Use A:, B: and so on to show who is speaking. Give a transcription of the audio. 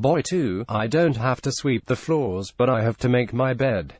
A: Boy too. I don't have to sweep the floors, but I have to make my bed.